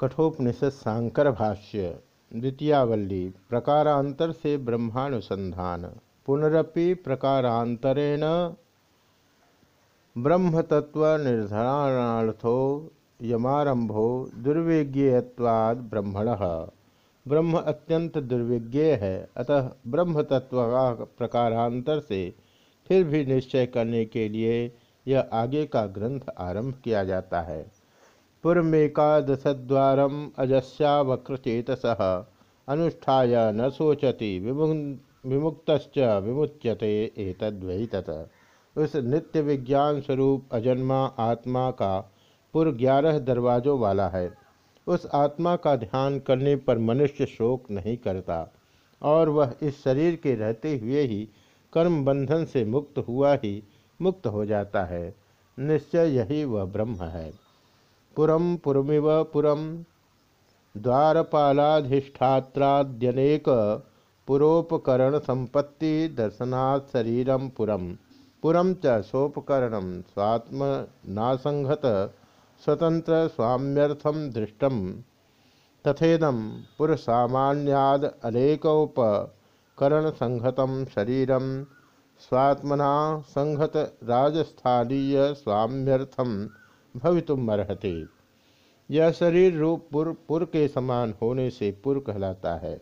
कठोपनिषद सांकर भाष्य द्वितीयावल्ली प्रकारांतर से ब्रह्मानुसंधान पुनरपि प्रकारांतरेण ब्रह्मतत्व निर्धारणार्थो यमारंभो दुर्विज्ञेयवाद ब्रह्मण। ब्रह्म अत्यंत दुर्विज्ञेय है, अतः ब्रह्म तत्व का प्रकारांतर से फिर भी निश्चय करने के लिए यह आगे का ग्रंथ आरंभ किया जाता है। पुरमेकादशद्वारम अजस्या वक्रचेतस। अनुष्ठा न शोचति विमुक्त विमुच्यते एतद्वै उस नित्य विज्ञान स्वरूप अजन्मा आत्मा का पुर ग्यारह दरवाजों वाला है। उस आत्मा का ध्यान करने पर मनुष्य शोक नहीं करता, और वह इस शरीर के रहते हुए ही कर्म बंधन से मुक्त हुआ ही मुक्त हो जाता है। निश्चय यही वह ब्रह्म है। पुरम पुरमिव पुरम द्वारपालाधिष्ठात्राद्यनेक पुरोपकरण संपत्ति दर्शनात् शरीरम पुरम पुरम च सोपकरण स्वात्मनासंहत स्वतंत्र स्वाम्यर्थम दृष्टम तथेदम पुरसामान्याद अनेकोपकरण संहतम शरीरम स्वात्मना संहत राजस्थानीय स्वाम्यर्थम भवितुम अर्हते यह शरीर रूप पुर पुर के समान होने से पुर कहलाता है।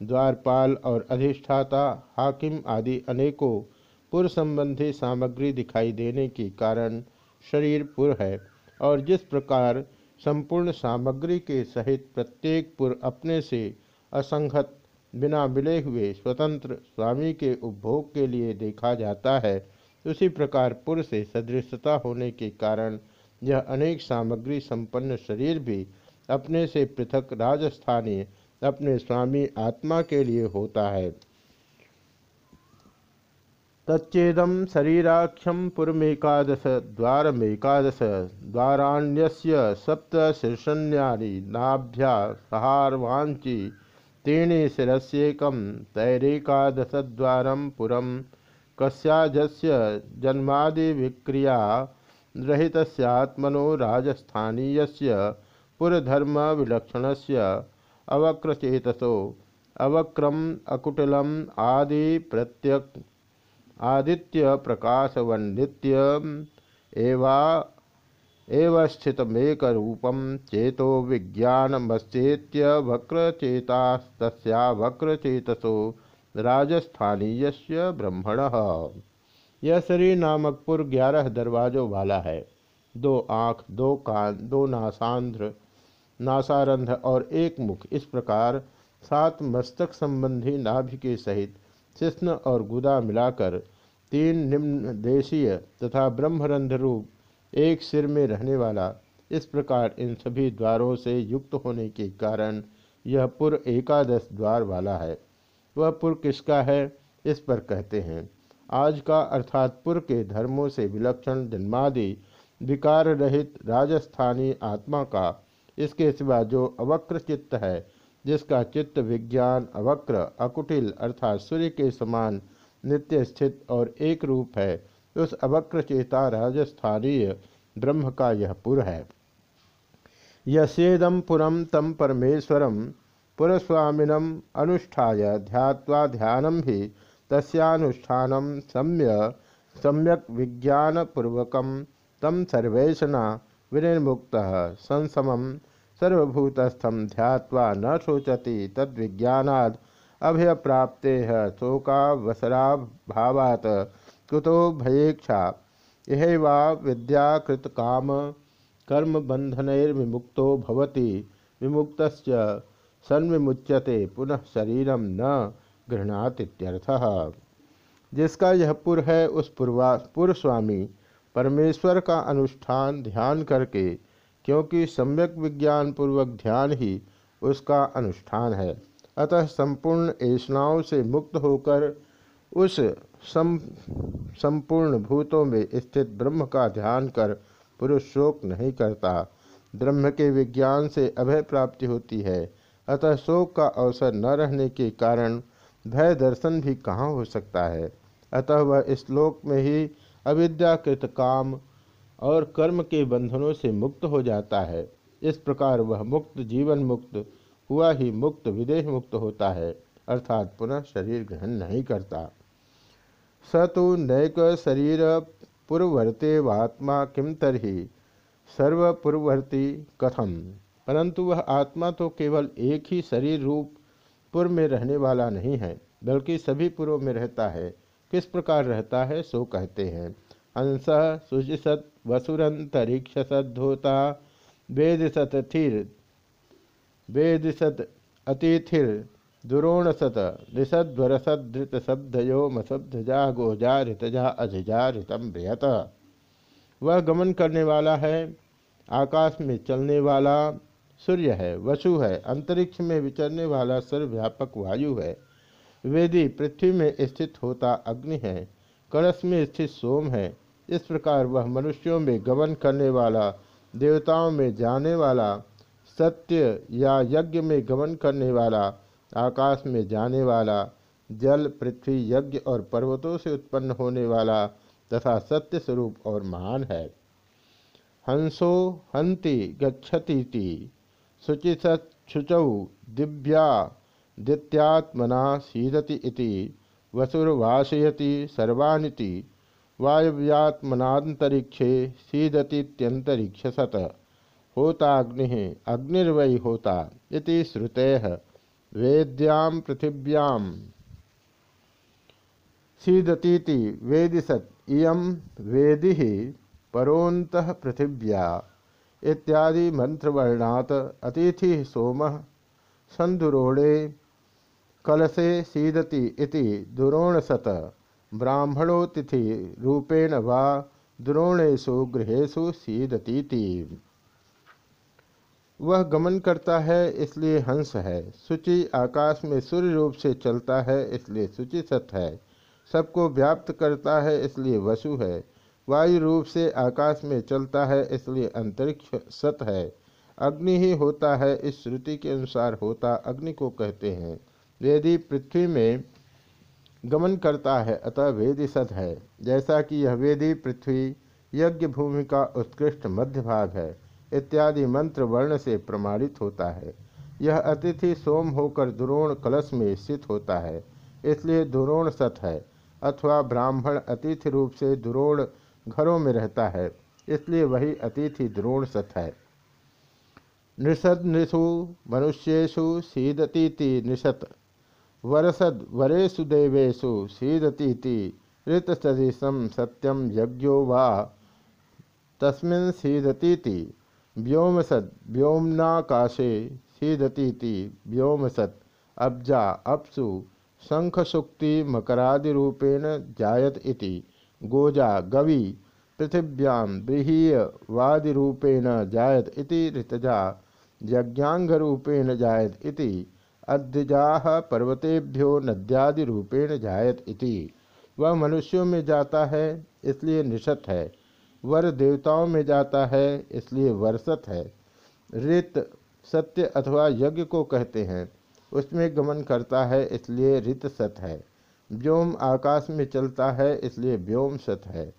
द्वारपाल और अधिष्ठाता, हाकिम आदि अनेकों पुर संबंधी सामग्री दिखाई देने के कारण शरीर पुर है और जिस प्रकार संपूर्ण सामग्री के सहित प्रत्येक पुर अपने से असंगत, बिना मिले हुए स्वतंत्र स्वामी के उपभोग के लिए देखा जाता है, उसी प्रकार पुर से सदृशता होने के कारण यह अनेक सामग्री संपन्न शरीर भी अपने से पृथक राजस्थानी अपने स्वामी आत्मा के लिए होता है। तच्चेदम शरीराख्यम पुरमेकादश, द्वारमेकादश द्वाराण्यस्य सप्त शीर्षण्यानि नाभ्या सहारवांची तीणी शिरस्येकम तैरेकादशद्वारम पुरम कस्याजस्य जन्मादि विक्रिया रहित आत्मनो राजस्थानीय पुरधर्म विलक्षण से अवक्रचेतसो, अवक्रम, अकुटलम आदि प्रत्यक आदित्य प्रकाशवन्दित्य एवा एव स्थितमेक रूपम चेतो विज्ञानमस्ेत्य वक्रचेतास्तस्या वक्रचेतसो राजस्थानीय ब्रह्मण। यह शरीर नामकपुर ग्यारह दरवाजों वाला है। दो आँख, दो कान, दो नासांध्र नासारंध और एक मुख। इस प्रकार सात मस्तक संबंधी नाभि के सहित शिष्ण और गुदा मिलाकर तीन निम्न देशीय तथा ब्रह्मरंध्र रूप एक सिर में रहने वाला इस प्रकार इन सभी द्वारों से युक्त होने के कारण यह पुर एकादश द्वार वाला है। वह पुर किसका है? इस पर कहते हैं। आज का अर्थात पुर के धर्मों से विलक्षण जन्मादि विकार रहित राजस्थानी आत्मा का, इसके सिवा जो अवक्र चित्त है, जिसका चित्त विज्ञान अवक्र, अकुटिल अर्थात सूर्य के समान नित्य स्थित और एक रूप है, उस अवक्र चेता राजस्थानीय ब्रह्म का यह पुर है। यसेदम पुरम तम परमेश्वरम पुरस्वामिनम ध्यात्वा ध्यानम भी तस्यानुष्ठान सम्य सम्यक विज्ञानपूर्वक तम सर्वेशना विनिर्मुक्त। संसम सर्वभूतस्थम ध्यात्वा न शोचति तद्विज्ञानाद अभय प्राप्ते शोकावसराभावात कुतो भयेक्षा। यह विद्याकृत काम कर्म बंधनैर्विमुक्तो भवति। विमुक्त सन्विमुच्यते पुनः शरीरम न गृहणात जिसका यह पुर है, उस पूर्वा पुर स्वामी परमेश्वर का अनुष्ठान ध्यान करके, क्योंकि सम्यक विज्ञान पूर्वक ध्यान ही उसका अनुष्ठान है। अतः संपूर्ण ऐसनाओं से मुक्त होकर, उस सम संपूर्ण भूतों में स्थित ब्रह्म का ध्यान कर पुरुष शोक नहीं करता। ब्रह्म के विज्ञान से अभय प्राप्ति होती है। अतः शोक का अवसर न रहने के कारण भय दर्शन भी कहाँ हो सकता है? अतः वह श्लोक में ही अविद्याकृत काम और कर्म के बंधनों से मुक्त हो जाता है। इस प्रकार वह मुक्त, जीवन मुक्त, हुआ ही मुक्त, विदेह मुक्त होता है। अर्थात पुनः शरीर ग्रहण नहीं करता। स तो नैक शरीर पूर्ववर्ते वात्मा किम तरही? सर्वपूर्ववर्ती कथम। परंतु वह आत्मा तो केवल एक ही शरीर रूप पूर्व में रहने वाला नहीं है, बल्कि सभी पूर्व में रहता है। किस प्रकार रहता है, सो कहते हैं। हंस सद्धोता वेद सतथिर वेद सत अतिथिर दुरोण सत निषद्वरसधृत शब्दयो मशब्दजा गोजा ऋतजा अधिजा ऋतम वह गमन करने वाला है, आकाश में चलने वाला सूर्य है, वसु है, अंतरिक्ष में विचरने वाला सर्वव्यापक वायु है। वेदी पृथ्वी में स्थित होता अग्नि है, कलश में स्थित सोम है। इस प्रकार वह मनुष्यों में गमन करने वाला, देवताओं में जाने वाला, सत्य या यज्ञ में गमन करने वाला, आकाश में जाने वाला, जल, पृथ्वी, यज्ञ और पर्वतों से उत्पन्न होने वाला तथा सत्य स्वरूप और महान है। हंसो हंति गच्छतीति। शुचिशुचौ दिव्या दित्यात्मना सीदति वसुर्वासयति सर्वानिति वायव्यात्मनातरिक्षे सीदतीत्यंतरिक्षसत होताग्नि अग्निर्वै होता इति श्रुतेः वेद्यां पृथिव्यां सीदतीति वेदिसत इयं वेदि परोत पृथिव्या। इत्यादि मंत्रवर्णात अतिथि सोम। संदुरोणे कलसे सीदति इति दुरोणसत। ब्राह्मणोतिथि रूपेण वा द्रोणेशु गृहेशु सीदतीति। वह गमन करता है, इसलिए हंस है। सूचि आकाश में सूर्य रूप से चलता है, इसलिए सूचि सत है। सबको व्याप्त करता है, इसलिए वसु है। वायु रूप से आकाश में चलता है, इसलिए अंतरिक्ष सत है। अग्नि ही होता है, इस श्रुति के अनुसार होता अग्नि को कहते हैं। वेदी पृथ्वी में गमन करता है, अतः वेदी सत है। जैसा कि यह वेदी पृथ्वी यज्ञ भूमि का उत्कृष्ट मध्य भाग है, इत्यादि मंत्र वर्ण से प्रमाणित होता है। यह अतिथि सोम होकर दुरोण कलश में स्थित होता है, इसलिए दुरोण सत है, अथवा ब्राह्मण अतिथि रूप से दुरोण घरों में रहता है, इसलिए वही अतिथि द्रोण सत है। नृषद नृषु मनुष्येशु सीदतीति निषत वरसद वरेशु देवेशु सीदतीति ऋतसदृशम सत्यम यज्ञो वा, तस्मिन् सीदतीति, व्योमसद व्योमनाकाशे सीदतीति, व्योमसद अब्जा अपसु शंखसुक्ति मकरादिरूपेण जायत इति। गोजा गवि पृथिव्यां ब्रीहीयवादिरूपेण जायत इति ऋतजा यज्ञांगरूपेण जायत इति अद्यजाह पर्वतेभ्यो नद्यादिरूपेण जायत इति। वह मनुष्यों में जाता है, इसलिए निषत है। वर देवताओं में जाता है, इसलिए वर्षत है। ऋत सत्य अथवा यज्ञ को कहते हैं, उसमें गमन करता है, इसलिए ऋत सत है। व्योम आकाश में चलता है, इसलिए व्योम सत है।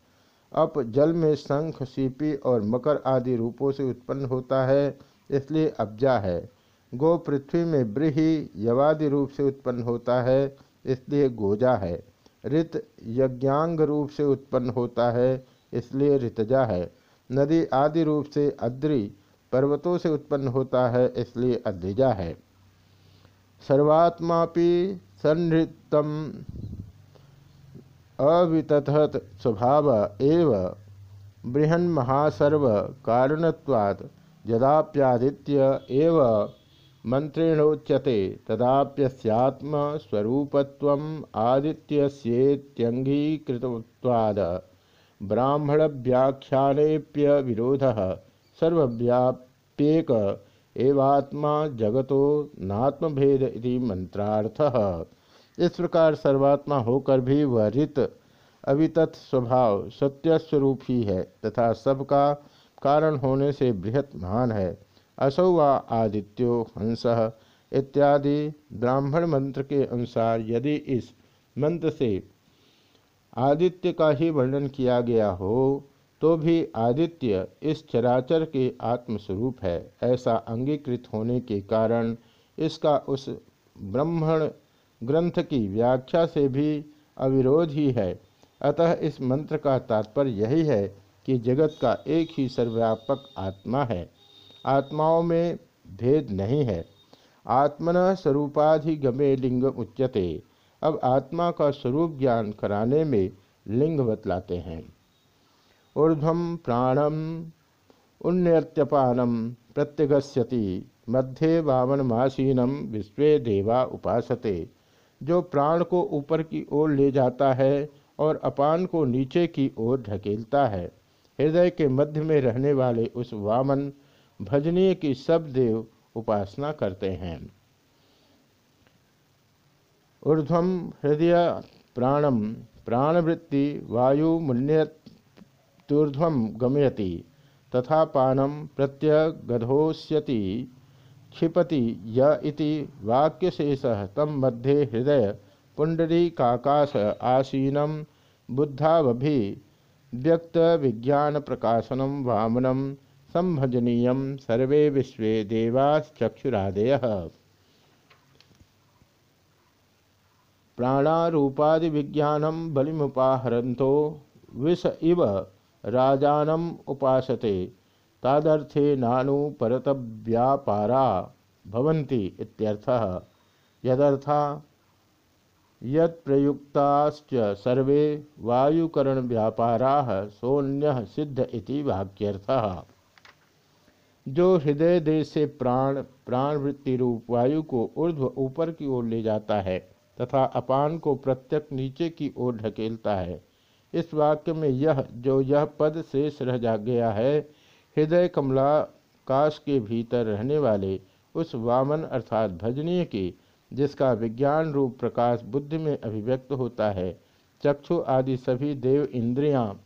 अप जल में शंख, सीपी और मकर आदि रूपों से उत्पन्न होता है, इसलिए अब्जा है। गो पृथ्वी में ब्रीही, यवादि रूप से उत्पन्न होता है, इसलिए गोजा है। ऋत यज्ञांग रूप से उत्पन्न होता है, इसलिए ऋतजा है। नदी आदि रूप से अद्रि, पर्वतों से उत्पन्न होता है, इसलिए अद्रिजा है। सर्वात्मा सन्नृतम अवितथत स्वभाव एव बृहन्महासर्व कारणत्वात् यदाप्यादित्य एव मंत्रेणोच्यते तदाप्यस्यात्मस्वरूपत्वम् आदित्यस्येत्यङ्गीकृतत्वाद्। ब्राह्मणव्याख्यानेप्य विरोधः सर्वव्याप्येक एवात्मा जगतो नात्मभेद इति मंत्रार्थ। इस प्रकार सर्वात्मा होकर भी वह रित अवितत स्वभाव सत्य स्वरूप ही है तथा सबका कारण होने से बृहत महान है। असौ व आदित्यो हंस इत्यादि ब्राह्मण मंत्र के अनुसार यदि इस मंत्र से आदित्य का ही वर्णन किया गया हो तो भी आदित्य इस चराचर के आत्मस्वरूप है, ऐसा अंगीकृत होने के कारण इसका उस ब्रह्मण ग्रंथ की व्याख्या से भी अविरोध ही है। अतः इस मंत्र का तात्पर्य यही है कि जगत का एक ही सर्वव्यापक आत्मा है। आत्माओं में भेद नहीं है। आत्मन स्वरूपाधिगमे लिंग उच्यते। अब आत्मा का स्वरूप ज्ञान कराने में लिंग बतलाते हैं। ऊर्ध्वम प्राणम उन्नत्यपानम प्रत्यगस्यति, मध्य वामनमासीनम विश्व देवा उपासते। जो प्राण को ऊपर की ओर ले जाता है और अपान को नीचे की ओर ढकेलता है, हृदय के मध्य में रहने वाले उस वामन भजनीय की सब देव उपासना करते हैं। ऊर्ध्व हृदय प्राणम प्राणवृत्ति वायुमुन्यतूर्ध्व गमयति, तथा पानम प्रत्यगधोष्यति क्षिपति य इति वाक्यशेषः तम मध्ये हृदय पुंडरीकाकाश आसीनम बुद्धावभि व्यक्त विज्ञान प्रकाशनम वामनम संभजनीय सर्वे विश्व देवाश्चक्षुरादय। प्राणारूपादि विज्ञानम बलिमुपाहरतो विष इव राजानम उपासते। तादर्थे नानु परतव्यापारा भवन्ति इत्यर्थः। यदर्था, यत्प्रयुक्ताश्च सर्वे वायुकरण व्यापारा सोन्य सिद्ध इति वाक्यर्थः। जो हृदय देश से प्राण प्राण वृत्ति रूप वायु को ऊर्ध्व ऊपर की ओर ले जाता है, तथा अपान को प्रत्यक नीचे की ओर ढकेलता है इस वाक्य में यह, जो यह पद शेष रह जा गया है, हृदय कमलाकाश के भीतर रहने वाले उस वामन अर्थात भजनीय की, जिसका विज्ञान रूप प्रकाश बुद्धि में अभिव्यक्त होता है, चक्षु आदि सभी देव इंद्रियाँ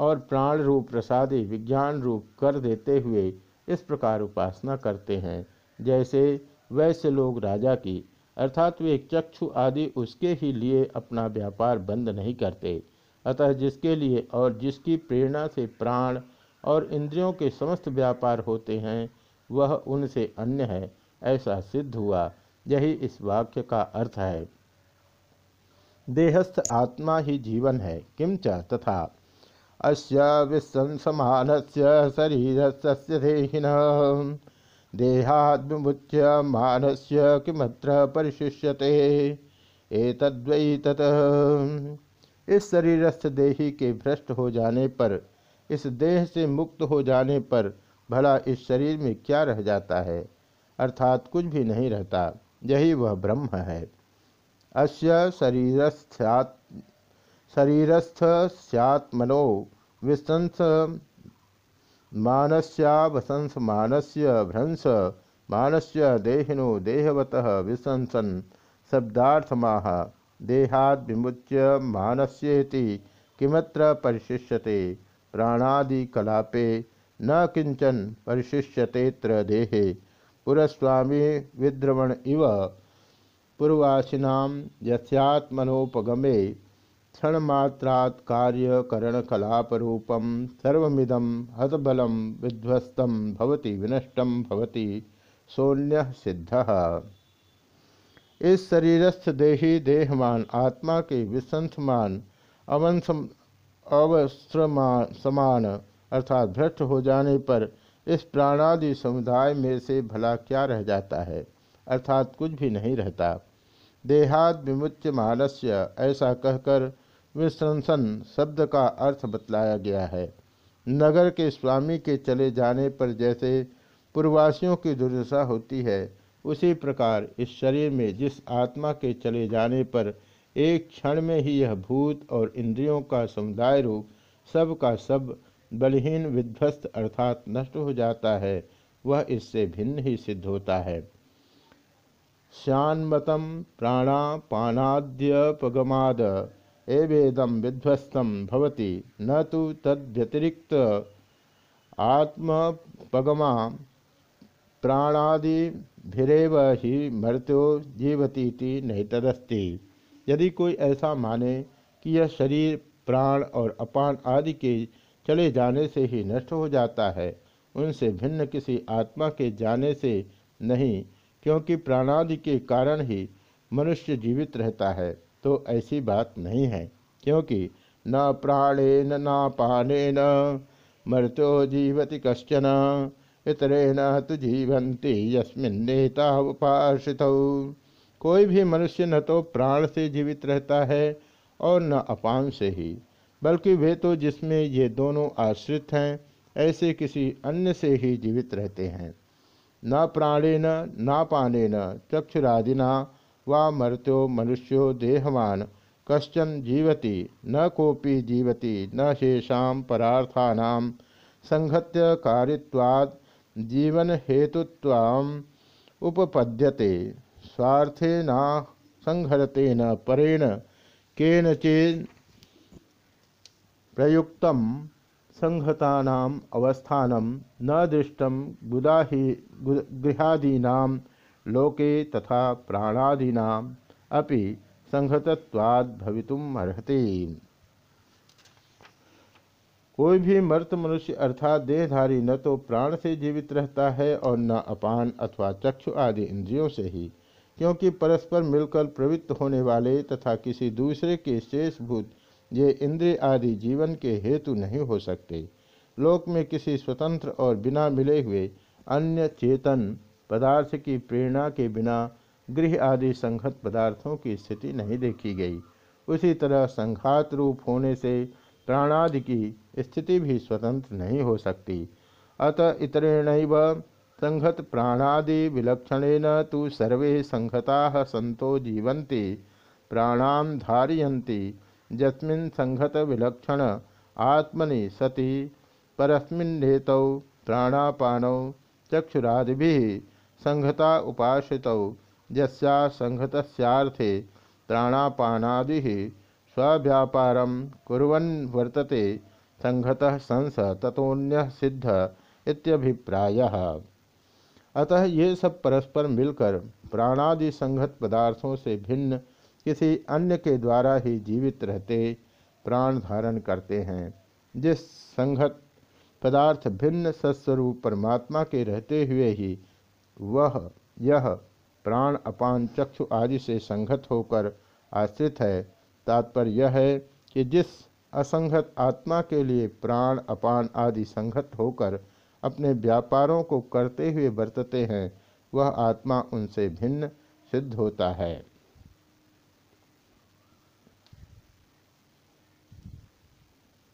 और प्राण रूप प्रसादी विज्ञान रूप कर देते हुए इस प्रकार उपासना करते हैं। जैसे वैसे लोग राजा की, अर्थात वे चक्षु आदि उसके ही लिए अपना व्यापार बंद नहीं करते। अतः जिसके लिए और जिसकी प्रेरणा से प्राण और इंद्रियों के समस्त व्यापार होते हैं, वह उनसे अन्य है, ऐसा सिद्ध हुआ। यही इस वाक्य का अर्थ है। देहस्थ आत्मा ही जीवन है किंच तथा? अस्य शरीर से देहिन। देहाद्विमुच्य किमत्र परिशिष्यते? एतद्वै तत। इस शरीरस्थ देही के भ्रष्ट हो जाने पर, इस देह से मुक्त हो जाने पर भला इस शरीर में क्या रह जाता है? अर्थात कुछ भी नहीं रहता, यही वह ब्रह्म है। अस्य शरीरस्थ सत्मनो विसंस मानस्यावसंस मानस्य भ्रंश मानस्य देहिनो देहवत विसंसन, शब्दार्थमाह। देहाद विमुच्य मानस्येति, किमत्र परिशिष्यते? प्राणादि कलापे न किंचन परिशिष्यतेत्र देहे। पुरस्वामी विद्रवण इव पूर्वाशिना यस्यात्मनोपगमे क्षणमात्रात् कार्यकरणकलापरूपं सर्वमिदं हतबलं विध्वस्तं भवति भवति सिद्ध। इस शरीरस्थ देही देहमान, आत्मा के विसंथमान, अवंसम अवस्त्रमान समान, अर्थात भ्रष्ट हो जाने पर इस प्राणादि समुदाय में से भला क्या रह जाता है? अर्थात कुछ भी नहीं रहता। देहाद विमुच्य मानस्य ऐसा कहकर विश्रंसन शब्द का अर्थ बतलाया गया है। नगर के स्वामी के चले जाने पर जैसे पूर्वासियों की दुर्दशा होती है उसी प्रकार इस शरीर में जिस आत्मा के चले जाने पर एक क्षण में ही यह भूत और इंद्रियों का समुदाय रूप सब का सब बलहीन विध्वस्त अर्थात नष्ट हो जाता है, वह इससे भिन्न ही सिद्ध होता है। श्यान्मतम प्राणापानाद्यपगमाद एवेदम विध्वस्तम भवति, न तो तद्व्यतिरिक्त। आत्मपगमा प्राणादिभिरेव ही मृत्यो जीवती नहीं तदस्ति यदि कोई ऐसा माने कि यह शरीर, प्राण और अपान आदि के चले जाने से ही नष्ट हो जाता है, उनसे भिन्न किसी आत्मा के जाने से नहीं, क्योंकि प्राणादि के कारण ही मनुष्य जीवित रहता है तो ऐसी बात नहीं है, क्योंकि न प्राणेन न पानेन मृत्यो जीवति कश्चन। इतरेण तो जीवंती यस्मिन्नेता उपाश्रित। कोई भी मनुष्य न तो प्राण से जीवित रहता है और न अपान से ही, बल्कि वे तो जिसमें ये दोनों आश्रित हैं, ऐसे किसी अन्य से ही जीवित रहते हैं। न प्राणेन, न पानेन, चक्षुरादिना वा मर्त्यो मनुष्यो देहवान, कश्चन जीवति, न कोपी जीवति, न शेषा परार्थानाम संहत्य कारित्वाद जीवन हेतुत्वाम उपपद्यते। स्वार्थे न संहरते न परेण केनचे प्रयुक्त संहतानाम अवस्थानम न दृष्टम गुदाही गृहादीना लोके तथा प्राणादीना अपि संहतत्वाद भवितुम अर्हति। कोई भी मर्त मनुष्य अर्थात देहधारी न तो प्राण से जीवित रहता है और न अपान अथवा चक्षु आदि इंद्रियों से ही, क्योंकि परस्पर मिलकर प्रवृत्त होने वाले तथा किसी दूसरे के शेषभूत ये इंद्रिय आदि जीवन के हेतु नहीं हो सकते। लोक में किसी स्वतंत्र और बिना मिले हुए अन्य चेतन पदार्थ की प्रेरणा के बिना गृह आदि संघत पदार्थों की स्थिति नहीं देखी गई। उसी तरह संघात रूप होने से प्राणादि की स्थिति भी स्वतंत्र नहीं हो सकती। अतः इतरेण संहत प्राणादि विलक्षणेन तो सर्वे संहता सतो जीवन्ति, प्राणां धारयन्ति, यस्मिन् संहत विलक्षण आत्मनि सति परस्मिन्नेतौ प्राणापानौ चक्षुरादि संहता उपाश्रित, यस्या संहतस्यार्थे प्राणापानादि स्व्यापार कुरन वर्तते संघतः संस तथोन्य सिद्ध इत्यभिप्राय। अतः ये सब परस्पर मिलकर प्राणादि संघत पदार्थों से भिन्न किसी अन्य के द्वारा ही जीवित रहते प्राण धारण करते हैं। जिस संघत पदार्थ भिन्न सत्स्वरूप परमात्मा के रहते हुए ही वह, यह प्राण अपान चक्षु आदि से संघत होकर आश्रित है तात्पर्य यह है कि जिस असंगत आत्मा के लिए प्राण, अपान आदि संगत होकर अपने व्यापारों को करते हुए बरतते हैं, वह आत्मा उनसे भिन्न सिद्ध होता है।